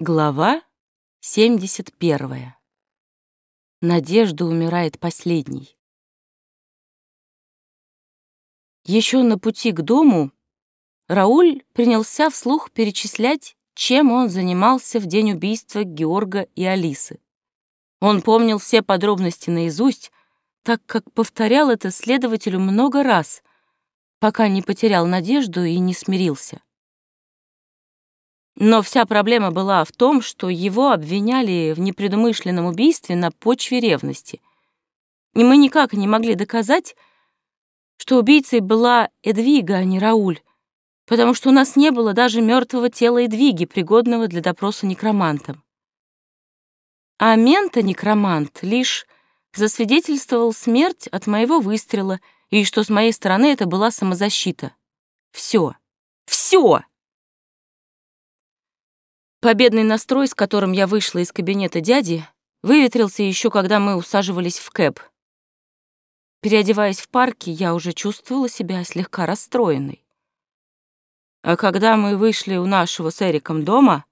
Глава 71. Надежда умирает последней. Еще на пути к дому Рауль принялся вслух перечислять, чем он занимался в день убийства Георга и Алисы. Он помнил все подробности наизусть, так как повторял это следователю много раз, пока не потерял надежду и не смирился. Но вся проблема была в том, что его обвиняли в непредумышленном убийстве на почве ревности. И мы никак не могли доказать, что убийцей была Эдвига, а не Рауль, потому что у нас не было даже мертвого тела Эдвиги, пригодного для допроса некромантом. А мента-некромант лишь засвидетельствовал смерть от моего выстрела и что с моей стороны это была самозащита. Все. Все! Победный настрой, с которым я вышла из кабинета дяди, выветрился еще, когда мы усаживались в кэб. Переодеваясь в парке, я уже чувствовала себя слегка расстроенной. А когда мы вышли у нашего с Эриком дома,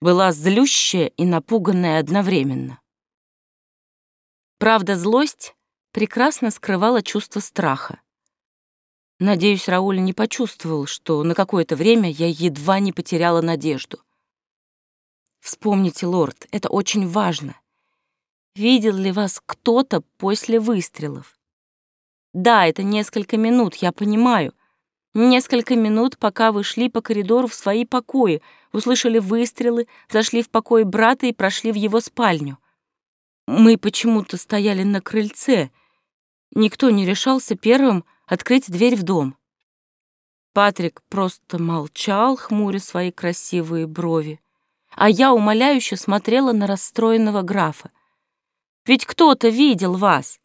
была злющая и напуганная одновременно. Правда, злость прекрасно скрывала чувство страха. Надеюсь, Рауль не почувствовал, что на какое-то время я едва не потеряла надежду. Вспомните, лорд, это очень важно. Видел ли вас кто-то после выстрелов? Да, это несколько минут, я понимаю. Несколько минут, пока вы шли по коридору в свои покои, услышали выстрелы, зашли в покой брата и прошли в его спальню. Мы почему-то стояли на крыльце. Никто не решался первым открыть дверь в дом. Патрик просто молчал, хмуря свои красивые брови а я умоляюще смотрела на расстроенного графа. «Ведь кто-то видел вас!»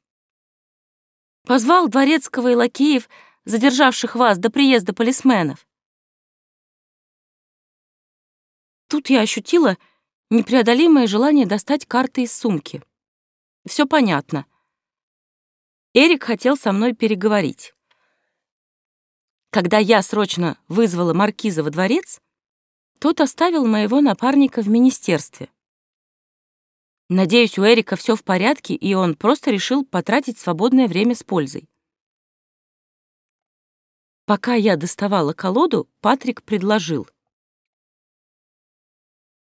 Позвал дворецкого и лакеев, задержавших вас до приезда полисменов. Тут я ощутила непреодолимое желание достать карты из сумки. Все понятно. Эрик хотел со мной переговорить. Когда я срочно вызвала маркиза во дворец, тот оставил моего напарника в министерстве. Надеюсь, у Эрика все в порядке, и он просто решил потратить свободное время с пользой. Пока я доставала колоду, Патрик предложил.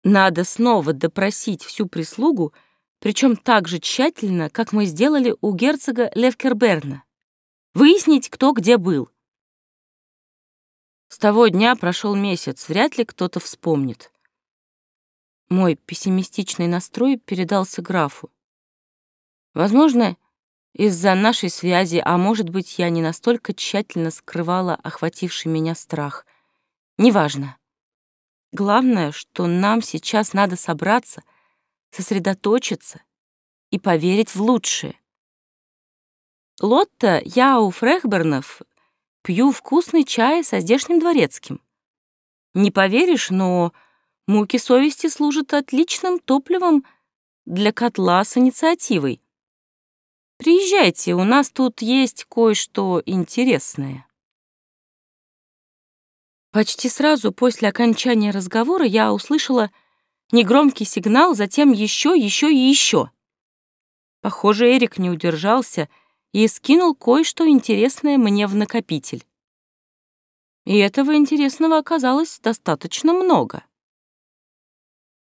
Надо снова допросить всю прислугу, причем так же тщательно, как мы сделали у герцога Левкерберна. Выяснить, кто где был. С того дня прошел месяц, вряд ли кто-то вспомнит. Мой пессимистичный настрой передался графу. Возможно, из-за нашей связи, а может быть, я не настолько тщательно скрывала охвативший меня страх. Неважно. Главное, что нам сейчас надо собраться, сосредоточиться и поверить в лучшее. Лотта Яу Фрехбернов пью вкусный чай со здешним дворецким. Не поверишь, но муки совести служат отличным топливом для котла с инициативой. Приезжайте, у нас тут есть кое-что интересное. Почти сразу после окончания разговора я услышала негромкий сигнал, затем еще, еще и еще. Похоже, Эрик не удержался — и скинул кое-что интересное мне в накопитель. И этого интересного оказалось достаточно много.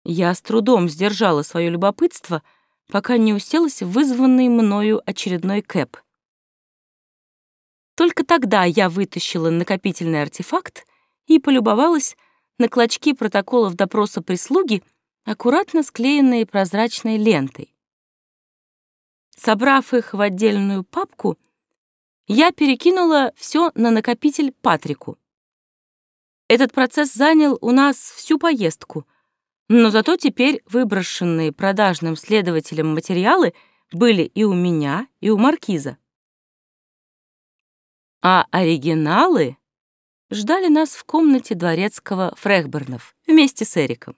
Я с трудом сдержала свое любопытство, пока не уселась в вызванный мною очередной кэп. Только тогда я вытащила накопительный артефакт и полюбовалась на клочки протоколов допроса прислуги, аккуратно склеенные прозрачной лентой. Собрав их в отдельную папку, я перекинула все на накопитель Патрику. Этот процесс занял у нас всю поездку, но зато теперь выброшенные продажным следователем материалы были и у меня, и у Маркиза. А оригиналы ждали нас в комнате дворецкого Фрехбернов вместе с Эриком.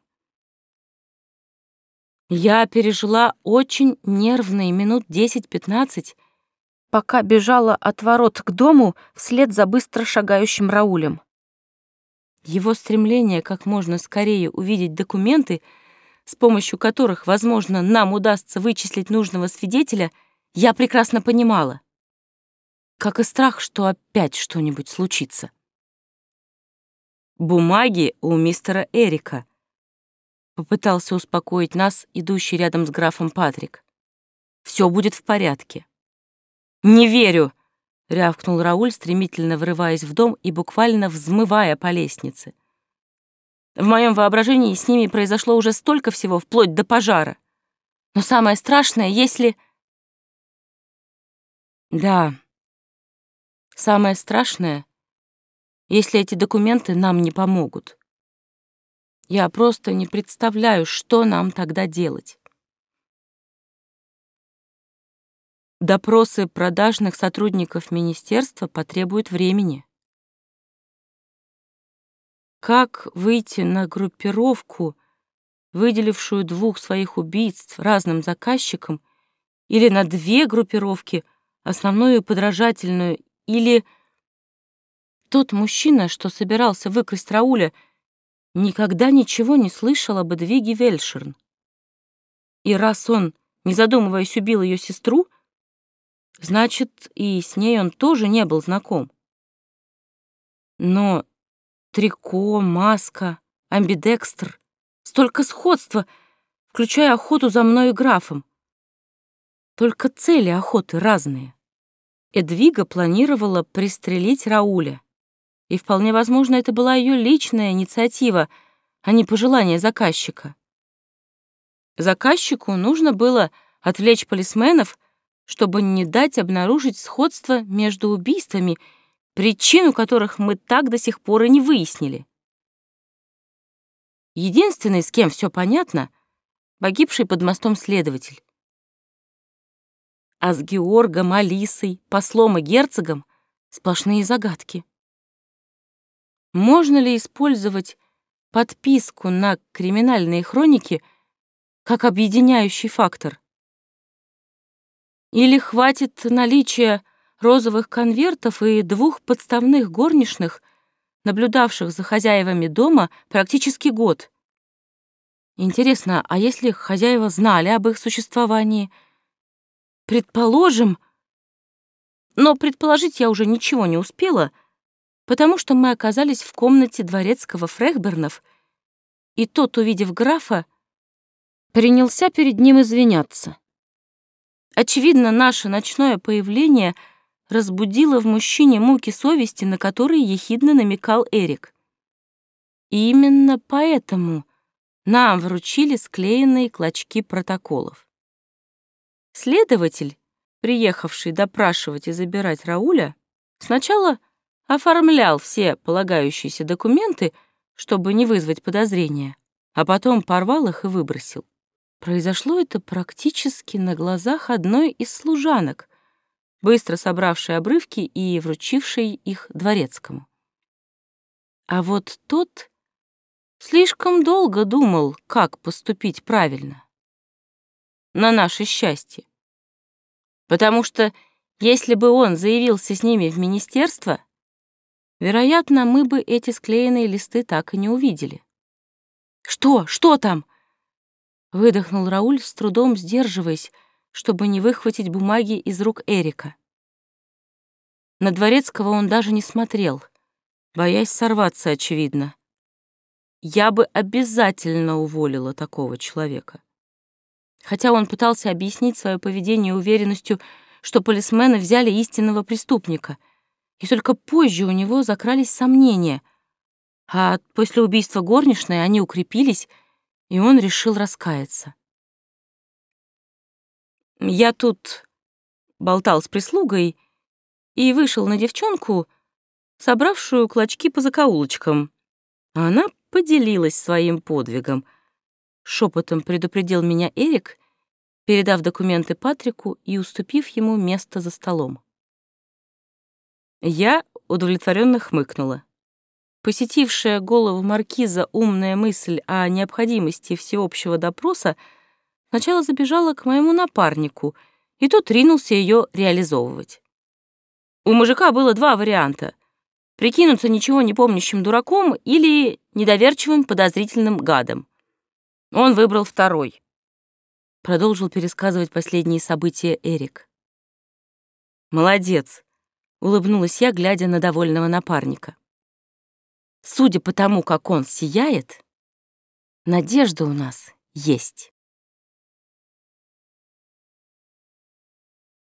Я пережила очень нервные минут 10-15, пока бежала от ворот к дому вслед за быстро шагающим Раулем. Его стремление как можно скорее увидеть документы, с помощью которых, возможно, нам удастся вычислить нужного свидетеля, я прекрасно понимала. Как и страх, что опять что-нибудь случится. «Бумаги у мистера Эрика», — попытался успокоить нас, идущий рядом с графом Патрик. «Все будет в порядке». «Не верю!» — рявкнул Рауль, стремительно врываясь в дом и буквально взмывая по лестнице. В моем воображении с ними произошло уже столько всего, вплоть до пожара. Но самое страшное, если... Да, самое страшное, если эти документы нам не помогут. Я просто не представляю, что нам тогда делать. Допросы продажных сотрудников министерства потребуют времени. Как выйти на группировку, выделившую двух своих убийств разным заказчикам, или на две группировки, основную и подражательную, или... Тот мужчина, что собирался выкрасть Рауля, никогда ничего не слышал об Эдвиге Вельшерн. И раз он, не задумываясь, убил ее сестру, Значит, и с ней он тоже не был знаком. Но трико, маска, амбидекстр — столько сходства, включая охоту за мной и графом. Только цели охоты разные. Эдвига планировала пристрелить Рауля. И вполне возможно, это была ее личная инициатива, а не пожелание заказчика. Заказчику нужно было отвлечь полисменов чтобы не дать обнаружить сходство между убийствами, причину которых мы так до сих пор и не выяснили. Единственный, с кем все понятно, погибший под мостом следователь. А с Георгом, Алисой, послом и герцогом сплошные загадки. Можно ли использовать подписку на криминальные хроники как объединяющий фактор? Или хватит наличия розовых конвертов и двух подставных горничных, наблюдавших за хозяевами дома практически год. Интересно, а если хозяева знали об их существовании? Предположим... Но предположить я уже ничего не успела, потому что мы оказались в комнате дворецкого Фрехбернов, и тот, увидев графа, принялся перед ним извиняться. Очевидно, наше ночное появление разбудило в мужчине муки совести, на которые ехидно намекал Эрик. И именно поэтому нам вручили склеенные клочки протоколов. Следователь, приехавший допрашивать и забирать Рауля, сначала оформлял все полагающиеся документы, чтобы не вызвать подозрения, а потом порвал их и выбросил. Произошло это практически на глазах одной из служанок, быстро собравшей обрывки и вручившей их дворецкому. А вот тот слишком долго думал, как поступить правильно. На наше счастье. Потому что если бы он заявился с ними в министерство, вероятно, мы бы эти склеенные листы так и не увидели. «Что? Что там?» Выдохнул Рауль, с трудом сдерживаясь, чтобы не выхватить бумаги из рук Эрика. На Дворецкого он даже не смотрел, боясь сорваться, очевидно. Я бы обязательно уволила такого человека. Хотя он пытался объяснить свое поведение уверенностью, что полисмены взяли истинного преступника, и только позже у него закрались сомнения, а после убийства горничной они укрепились — и он решил раскаяться. Я тут болтал с прислугой и вышел на девчонку, собравшую клочки по закоулочкам. Она поделилась своим подвигом. Шепотом предупредил меня Эрик, передав документы Патрику и уступив ему место за столом. Я удовлетворенно хмыкнула. Посетившая голову маркиза умная мысль о необходимости всеобщего допроса сначала забежала к моему напарнику, и тот ринулся ее реализовывать. У мужика было два варианта Прикинуться ничего не помнящим дураком или недоверчивым подозрительным гадом. Он выбрал второй. Продолжил пересказывать последние события Эрик. «Молодец», — улыбнулась я, глядя на довольного напарника. «Судя по тому, как он сияет, надежда у нас есть».